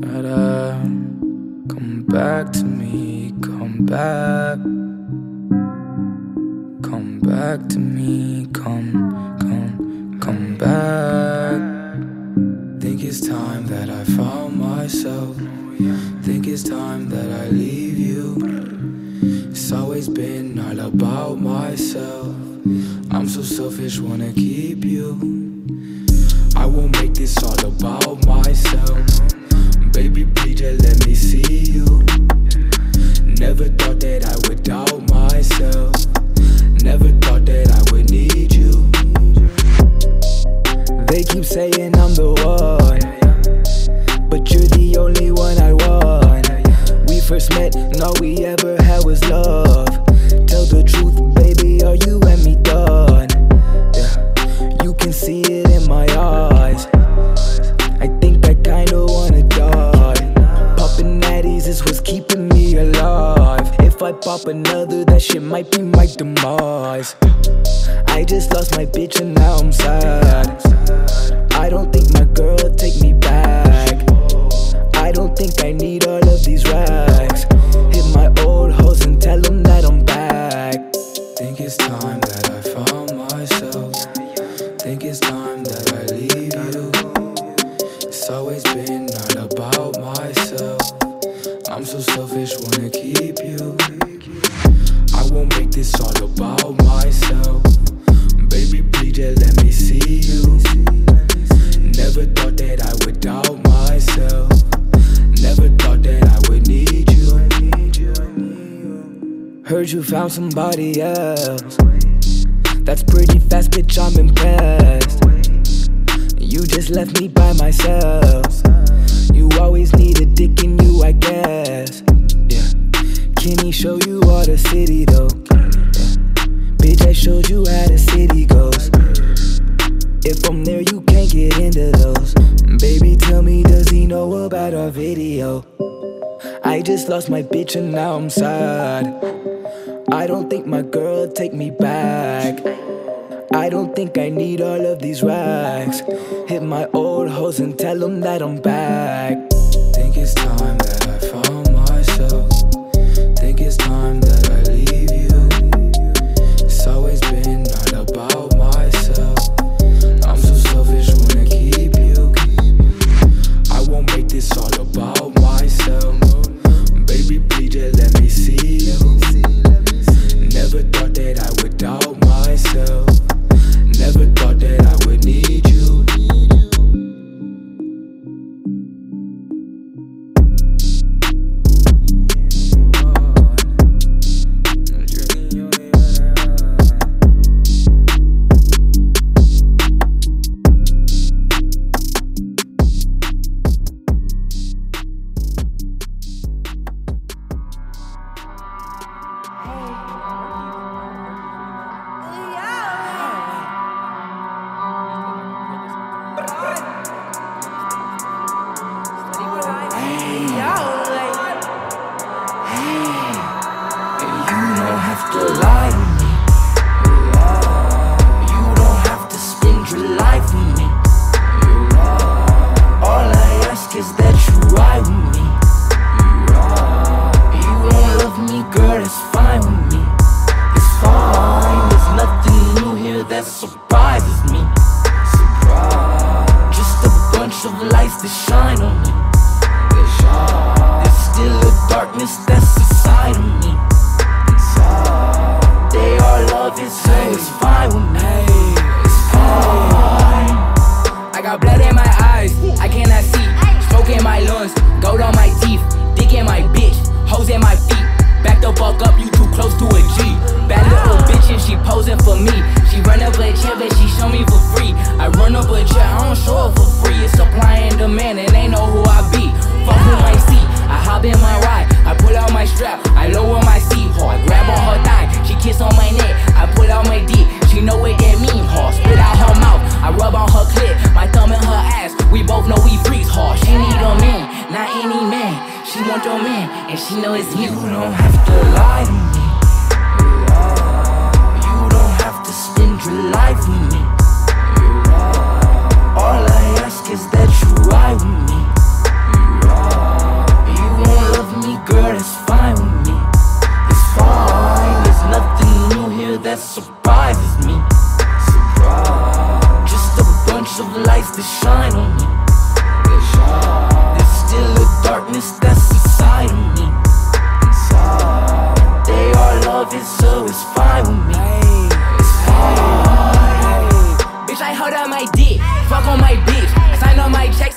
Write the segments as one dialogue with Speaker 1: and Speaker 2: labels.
Speaker 1: Da-da. Come back to me, come back. Come back to me, come, come, come back. Think it's time that I found myself. Think it's time that I leave you. It's always been all about myself. I'm so selfish, wanna keep you. I won't make this all about myself. Baby, please just let me see you. Never thought that I would doubt myself. Never thought that I would need you. They keep saying somebody else. That's pretty fast, bitch, I'm impressed. You just left me by myself. You always need a dick in you, I guess. Yeah. Can he show you all the city though? Bitch, I showed you how the city goes. If I'm there, you can't get into those. Baby, tell me, does he know about our video? I just lost my bitch and now I'm sad. I don't think my girl take me back. I don't think I need all of these racks. Hit my old hoes and tell them that I'm back.
Speaker 2: Darkness that's inside of me. They love it, so it's fine with me. It's fine.
Speaker 3: I got blood in my eyes, I cannot see. Smoke in my lungs, gold on my teeth. Dick in my bitch, hoes in my feet. Back the fuck up, you too close to a G. Bad little bitch and she posing for me. She run up a chair, but she show me for free. I run up a chair, I don't show up for free. It's supply and demand, and they know who I be. Fuck who I see. I hop in my my strap, I lower my seat. I grab on her thigh, she kiss on my neck, I pull out my dick, she know what that mean, ho. Spit out her mouth, I rub on her clit, my thumb in her ass, we both know we freaks, ho. She need a man, not any man, she want your man, and she know it's you.
Speaker 2: You don't have to lie to me.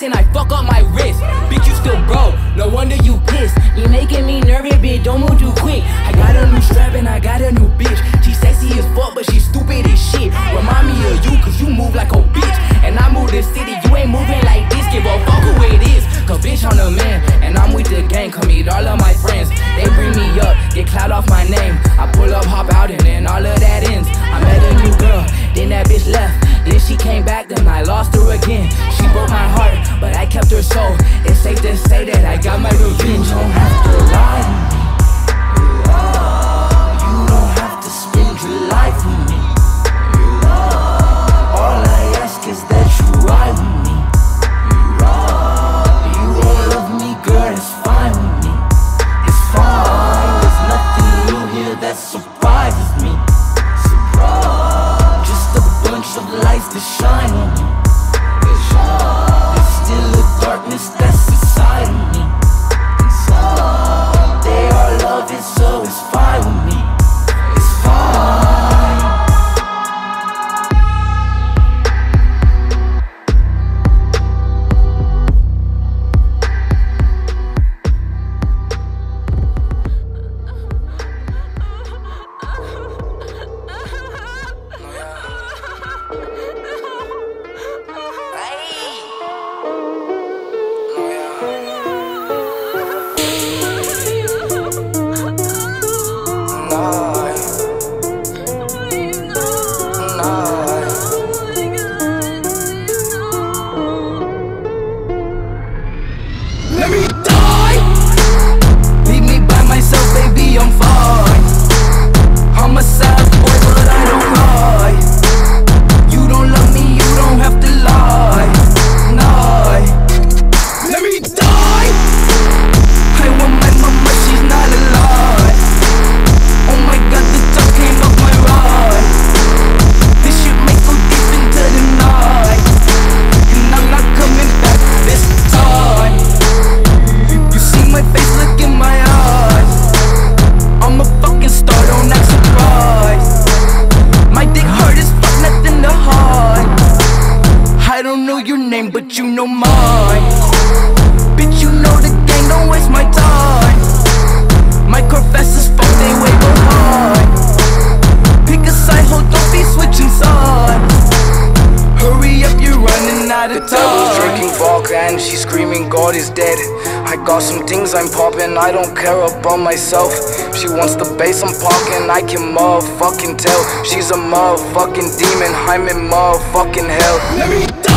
Speaker 4: And I fuck up my wrist. Bitch, you still broke, no wonder you pissed. You making me nervous, bitch, don't move too quick. I got a new strap and I got a new bitch. She sexy as fuck, but she stupid as shit. Remind me of you, cause you move like a bitch. And I move the city, you ain't moving like this. Give a fuck who it is. Cause bitch, I'm the man, and I'm with the gang. Come meet all of my friends. They bring me up, get cloud off my name. I pull up, hop out, and then all of that ends. I met a new girl, then that bitch left. Then she came back, then I lost her again. She broke my heart, but I kept her soul. It's safe to say that I got my revenge.
Speaker 1: don't have to lie
Speaker 5: Some things I'm popping, I don't care about myself. She wants the bass I'm parking, I can motherfucking tell. She's a motherfucking demon, I'm in motherfucking hell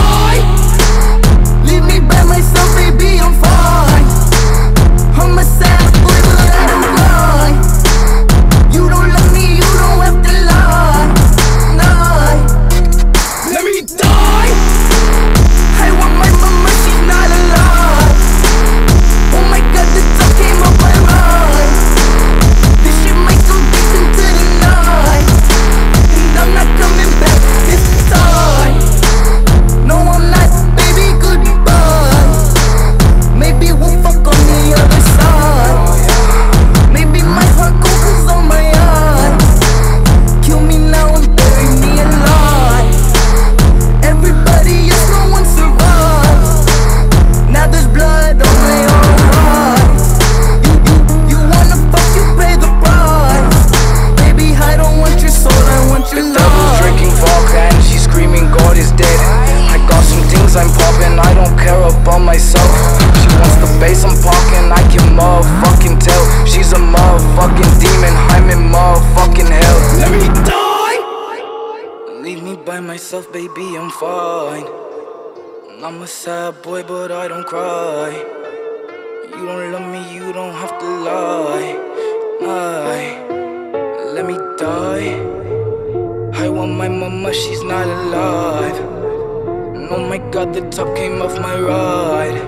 Speaker 4: myself, baby, I'm fine. I'm a sad boy, but I don't
Speaker 5: cry. You don't love me, you don't have to lie. Lie. Let me die. I want my mama, she's not alive. And oh my god, the top came off my ride.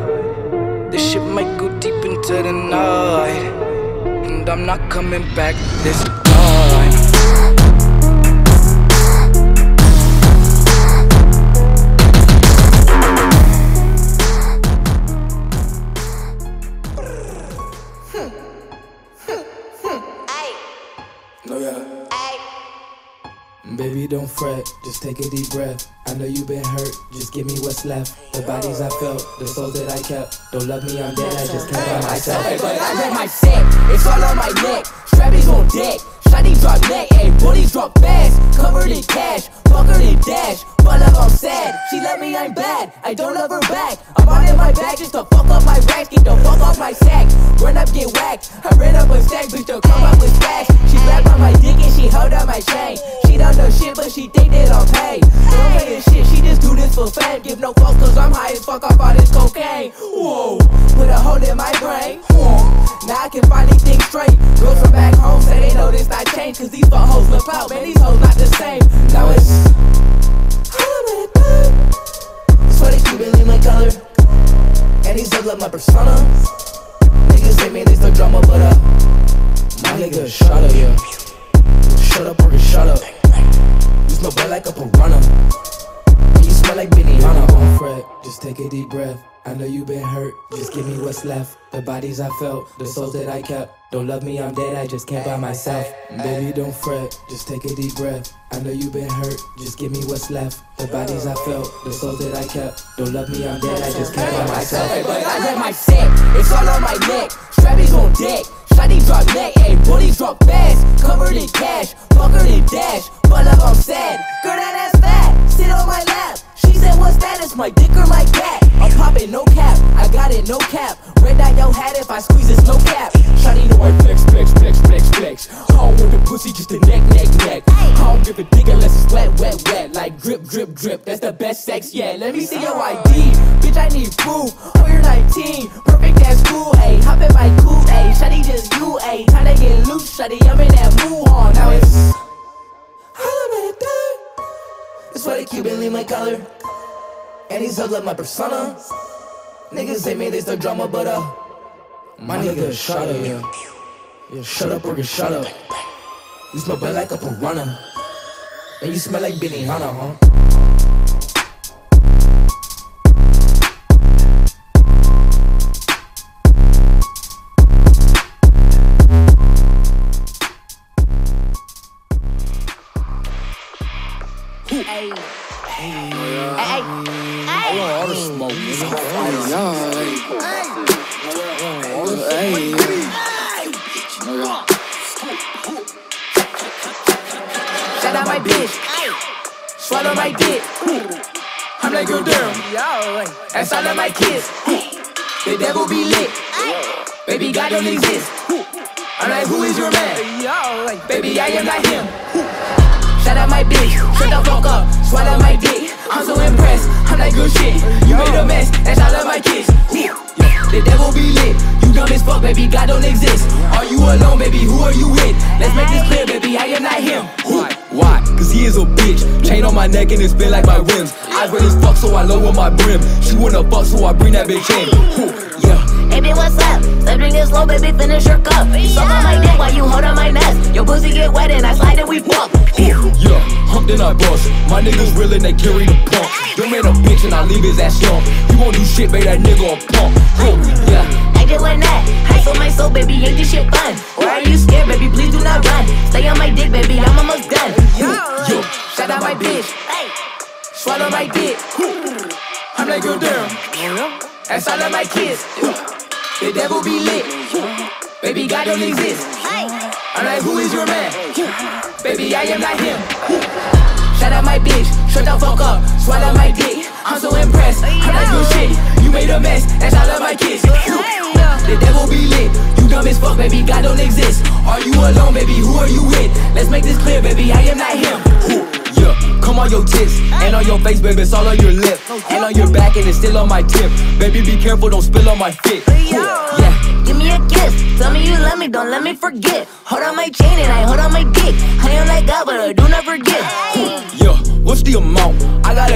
Speaker 5: This shit might go deep into the night. And I'm not coming back this
Speaker 6: fret, just take a deep breath. I know you've been hurt, just give me what's left. The bodies I felt, the souls that I kept. Don't love me, I'm dead, I just can't by myself.
Speaker 1: Hey, but I let my set, it's all on my neck. Strappies on deck, shiny drop neck, ayy, booties drop fast. Covered in cash, fuck her in dash. But love, I'm sad. She love me, I'm bad. I don't love her back. I'm on in my bag just to fuck up my racks, get the fuck off my sack. Run up, get whacked. I ran up a stack, bitch, to come up with stacks. She grabbed on my dick and she held up my chain. She know shit, but she think that I'm paid. Don't play this shit, she just do this for fame. Give no fucks, cause I'm high as fuck off all this cocaine. Whoa, put a hole in my brain. Whoa. Now I can finally think straight. Girls from back home say they know this not change, cause these fuck hoes look out, man, these hoes not the same. Now it's. Sweaty Cuban lean my color. And these hoes love my persona. Niggas say me they still drama, but uh, my nigga, shut up, yeah. Shut up, or shut up. Smell bad like a piranha. You smell like.
Speaker 6: Don't fret, just take a deep breath. I know you've been hurt, just give me what's left. The bodies I felt, the souls that I kept. Don't love me, I'm dead, I just can't by myself. Baby, don't fret, just take a deep breath. I know you've been hurt, just give me what's left. The bodies I felt, the souls that I kept. Don't love me, I'm dead, I just can't by myself.
Speaker 1: Hey, but I let my set, it's all on my neck. Strappies on deck, shiny drop neck, ayy, booties drop fast. Covered in cash, fuck her in dash. But love, I'm sad. Girl, that ass fat, sit on my lap. Said, what's that? It's my dick or my cat. I'm popping no cap, I got it no cap. Red dot yo hat if I squeeze it's no cap. Shawty know I flex, flex, flex, flex, flex. Don't want the pussy, just a neck, neck, neck. I don't give a dick unless it's wet, wet, wet. Like drip, drip, drip. That's the best sex yet. Let me see your ID, bitch. I need proof. Oh, you're 19, perfect ass cool. Ayy, hop in my coupe, ayy. Shawty just you, ayy. To get loose, shawty. I'm in that move on. Now it's. Holla back there. It's for the Cuban lean my color. And these hoes love my persona. Niggas say me they still drama, but uh,
Speaker 6: My nigga, shut up, yeah. Yeah, shut up, or get shut up. You smell bad like a piranha. And you smell like Benihana, huh?
Speaker 1: Shout out my bitch. Swallow my dick. I'm like, yo, damn. That's all of my kids. The devil be lit. Baby, God don't exist. I'm like, who is your man? Baby, I am not him. Shout out my bitch. Shut the fuck up. Swallow my dick. I'm so impressed. I'm like, good shit. You made a mess. That's all of my kids. The devil be lit. You dumb as fuck, baby. God don't exist. Are you alone, baby? Who are you with? Let's make this clear, baby. I am not him.
Speaker 7: Why? Why? Cause he is a bitch. Chain on my neck and it spin like my rims. I red as fuck, so I lower my brim. She wanna fuck, so I bring that bitch in. Yeah.
Speaker 8: Baby, what's up? Stop drinking slow, baby, finish your cup. Suck on my dick while you hold on my nuts. Your pussy get wet and I slide and we fuck.
Speaker 7: Yeah, hump then I bust. My niggas real and they carry the pump. Your man a bitch and I leave his ass young. You won't do shit, baby, that nigga a pump. Whew, Yeah.
Speaker 8: I just went that. High for my soul, baby, ain't this shit fun? Or are you scared, baby? Please do not run. Stay on my dick, baby, I'm almost done.
Speaker 7: Yo,
Speaker 1: Shout out my bitch.
Speaker 8: Hey,
Speaker 1: Swallow my dick. I'm like, yo, damn. That's all of my kids. The devil be lit. Baby, God don't exist. I'm like, who is your man? Baby, I am not him. Shout out my bitch, shut the fuck up, swallow my dick. I'm so impressed. I'm like, good shit. You made a mess, that's all of my kids. The devil be lit. You dumb as fuck, baby, God don't exist. Are you alone, baby? Who are you with? Let's make this clear, baby, I am not him.
Speaker 7: Yeah. Come on your tits and on your face, baby, it's all on your lip. And on your back, and it's still on my tip. Baby, be careful, don't spill on my fit. Yeah.
Speaker 8: Give me a kiss. Tell me you love me, don't let me forget. Hold on my chain and I hold on my dick.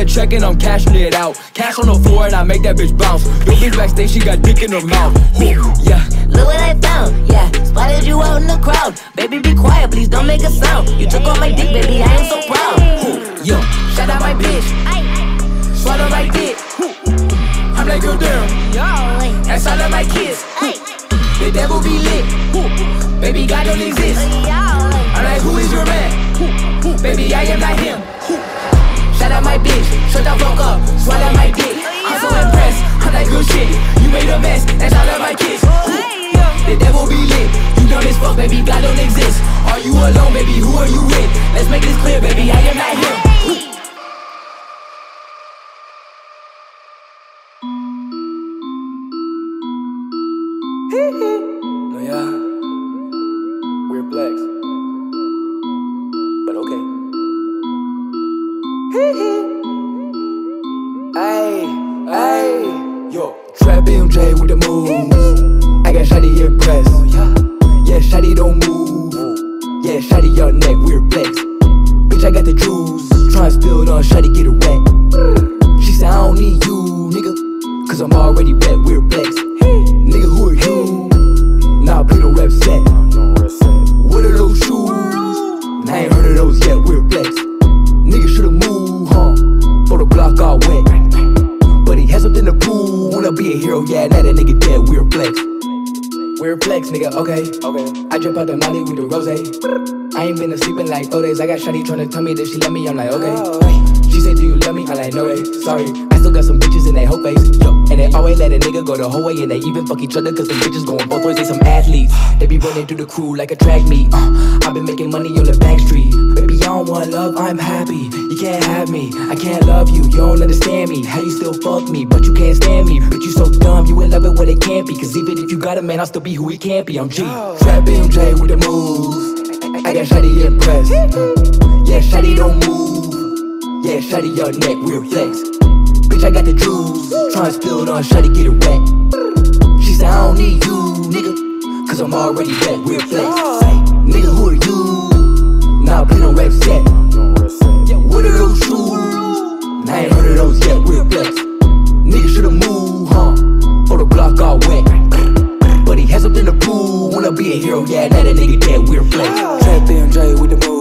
Speaker 7: A check and I'm cashing it out. Cash on the floor and I make that bitch bounce. Your bitch backstage, she got dick in her mouth. Whew, Yeah,
Speaker 8: Look what I found, yeah. Spotted you out in the crowd. Baby, be quiet, please don't make a sound. You took all my dick, baby, I am so proud.
Speaker 7: yeah.
Speaker 1: Shout out my bitch, swallow my dick. I'm like, yo, damn. That's all of my kids. The devil be lit. Baby, God don't exist. I'm like, who is your man?
Speaker 3: Baby, I am not him. Out my bitch, shut the fuck up, swallow my dick. I'm so impressed, I'm like good shit. You made a mess, that's all of my kids. The devil be lit, you dumb as fuck, baby, God don't exist. Are you alone, baby? Who are you with? Let's make this clear, baby, I am not him.
Speaker 1: Cause I'm already wet, weird flex. Nigga, who are you? Nah, play the rep set. What are those shoes? I ain't heard of those yet, we're flex. Nigga should've moved, huh? For the block all wet. But he has something to prove. Wanna be a hero, yeah, now that nigga dead, weird flex. Weird flex, nigga, okay. Okay. I drip out the molly with the rose. I ain't been asleep in like four days. I got Shotty tryna tell me that she love me. I'm like, okay. Oh. She said, Do you love me? I'm like, no way. Sorry. I still got some bitches in that whole face. Yo. And they always let a nigga go the whole way. And they even fuck each other cause the bitches going both ways. They some athletes. They be running through the crew like a track meet. Uh, I've been making money on the back street. Baby, I don't want love, I'm happy. You can't have me. I can't love you. You don't understand me. How you still fuck me, but you can't stand me. Bitch, you so dumb. You in love it when it can't be. Cause even if you got a man, I'll still be who he can't be. I'm G. Trap MJ with the moves. I got Shotty impressed. Yeah, Shotty don't move. Yeah, Shotty your neck, weird flex bitch, I got the juice. Tryna spill it on, shawty, get it wet. She said, I don't need you, nigga, cause I'm already wet, we're flex. Hey, nigga, who are you? Nah, play no rap set. What are those shoes? Nah, I ain't heard of those yet, we're flex. Nigga should've moved, huh? Or the block all wet. But he has something to prove. wanna be a hero, yeah, that a nigga dead, we're flex. Trap MJ with the move.